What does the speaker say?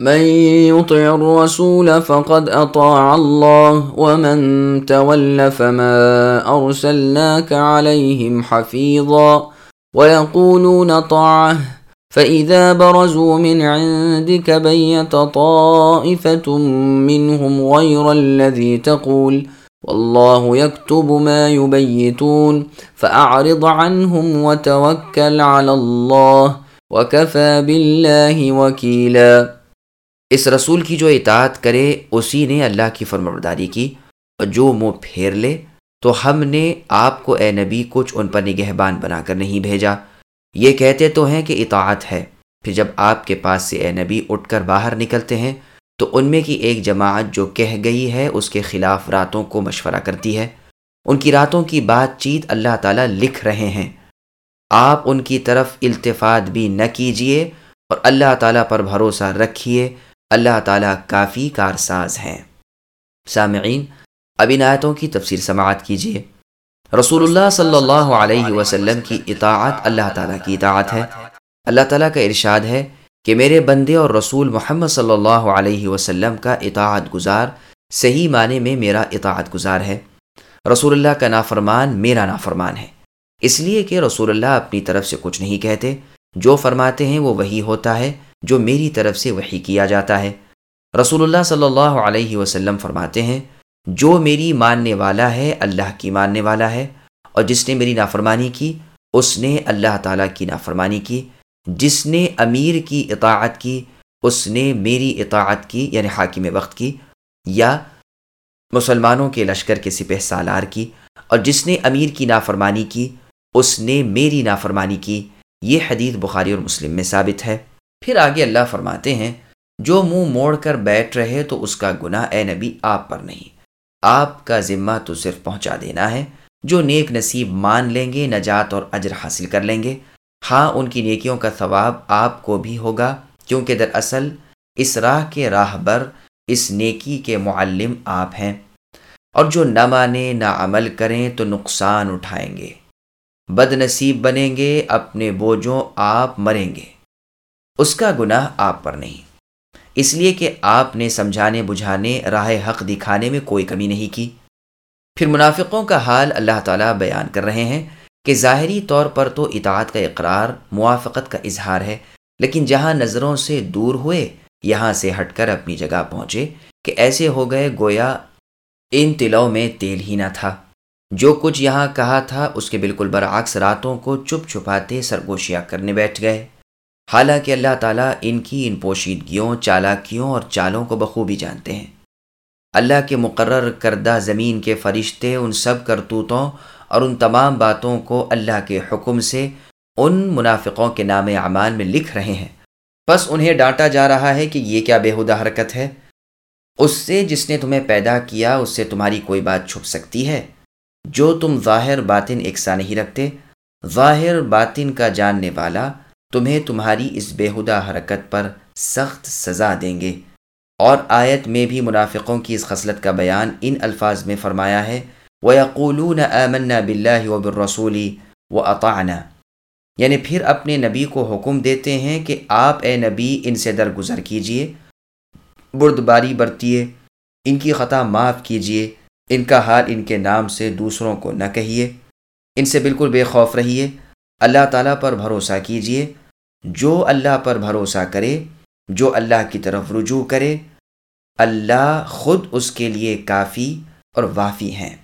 من يطع الرسول فقد أطاع الله ومن تول فما أرسلناك عليهم حفيظا. ويقولون طاعة فإذا برزوا من عندك بيت طائفة منهم غير الذي تقول والله يكتب ما يبيتون. فأعرض عنهم وتوكل على الله وكفى بالله وكيلا. اس رسول کی جو اطاعت کرے، اسی نے اللہ کی فرمبرداری کی اور جو منہ پھیر لے، تو ہم نے آپ کو اے نبی کچھ ان پر نگہبان بنا کر نہیں بھیجا۔ یہ کہتے تو ہیں کہ اطاعت ہے۔ پھر جب آپ کے پاس سے اے نبی اٹھ کر باہر نکلتے ہیں، تو ان میں کی ایک جماعت جو کہہ گئی ہے، اس کے خلاف راتوں کو مشورہ کرتی ہے۔ ان کی راتوں کی بات چیت اللہ تعالیٰ لکھ رہے ہیں۔ آپ ان کی طرف التفات بھی نہ کیجیے اور اللہ تعالیٰ پر بھروسہ رکھیے۔ اللہ تعالیٰ کافی کارساز ہیں۔ سامعین، اب ان آیتوں کی تفسیر سماعت کیجیے رسول اللہ صلی اللہ علیہ وسلم کی اطاعت اللہ تعالیٰ کی اطاعت ہے۔ اللہ تعالیٰ کا ارشاد ہے کہ میرے بندے اور رسول محمد صلی اللہ علیہ وسلم کا اطاعت گزار صحیح معنی میں میرا اطاعت گزار ہے۔ رسول اللہ کا نافرمان میرا نافرمان ہے۔ اس لیے کہ رسول اللہ اپنی طرف سے کچھ نہیں کہتے، جو فرماتے ہیں وہ وہی ہوتا ہے۔ جو میری طرف سے وہی کیا جاتا ہے۔ رسول اللہ صلی اللہ علیہ وسلم فرماتے ہیں، جو میری ماننے والا ہے، اللہ کی ماننے والا ہے۔ اور جس نے میری نافرمانی کی، اس نے اللہ تعالیٰ کی نافرمانی کی۔ جس نے امیر کی اطاعت کی، اس نے میری اطاعت کی یعنی حاکم وقت کی، یا مسلمانوں کے لشکر کے سپہ سالار کی۔ اور جس نے امیر کی نافرمانی کی، اس نے میری نافرمانی کی۔ یہ حدیث بخاری اور مسلم میں ثابت ہے۔ پھر آگے اللہ فرماتے ہیں، جو منہ مو موڑ کر بیٹھ رہے تو اس کا گناہ اے نبی آپ پر نہیں۔ آپ کا ذمہ تو صرف پہنچا دینا ہے۔ جو نیک نصیب مان لیں گے، نجات اور اجر حاصل کر لیں گے۔ ہاں ان کی نیکیوں کا ثواب آپ کو بھی ہوگا، کیونکہ دراصل اس راہ کے راہ بر اس نیکی کے معلم آپ ہیں۔ اور جو نہ مانیں نہ عمل کریں تو نقصان اٹھائیں گے۔ بد نصیب بنیں گے، اپنے بوجھوں آپ مریں گے۔ اس کا گناہ آپ پر نہیں۔ اس لیے کہ آپ نے سمجھانے بجھانے راہ حق دکھانے میں کوئی کمی نہیں کی۔ پھر منافقوں کا حال اللہ تعالیٰ بیان کر رہے ہیں کہ ظاہری طور پر تو اطاعت کا اقرار، موافقت کا اظہار ہے، لیکن جہاں نظروں سے دور ہوئے، یہاں سے ہٹ کر اپنی جگہ پہنچے کہ ایسے ہو گئے گویا ان تلوں میں تیل ہی نہ تھا۔ جو کچھ یہاں کہا تھا، اس کے بالکل برعکس راتوں کو چپ چھپاتے سرگوشیاں کرنے بیٹھ گئے۔ حالانکہ اللہ تعالیٰ ان کی ان پوشیدگیوں، چالاکیوں اور چالوں کو بخوبی جانتے ہیں۔ اللہ کے مقرر کردہ زمین کے فرشتے ان سب کرتوتوں اور ان تمام باتوں کو اللہ کے حکم سے ان منافقوں کے نام اعمال میں لکھ رہے ہیں۔ بس انہیں ڈانٹا جا رہا ہے کہ یہ کیا بےحدہ حرکت ہے۔ اس سے جس نے تمہیں پیدا کیا، اس سے تمہاری کوئی بات چھپ سکتی ہے۔ جو تم ظاہر باطن ایکسا نہیں رکھتے، ظاہر باطن کا جاننے والا تمہیں تمہاری اس بےحدہ حرکت پر سخت سزا دیں گے۔ اور آیت میں بھی منافقوں کی اس خصلت کا بیان ان الفاظ میں فرمایا ہے، وَيَقُولُونَ آمَنَّا بِاللَّهِ وَبِالرَّسُولِ وَأَطَعْنَا۔ یعنی پھر اپنے نبی کو حکم دیتے ہیں کہ آپ اے نبی ان سے درگزر کیجیے، بردباری برتیے، ان کی خطا معاف کیجیے، ان کا حال ان کے نام سے دوسروں کو نہ کہیے۔ ان سے بالکل بے خوف رہیے۔ اللہ تعالیٰ پر بھروسہ کیجیے۔ جو اللہ پر بھروسہ کرے، جو اللہ کی طرف رجوع کرے، اللہ خود اس کے لیے کافی اور وافی ہیں۔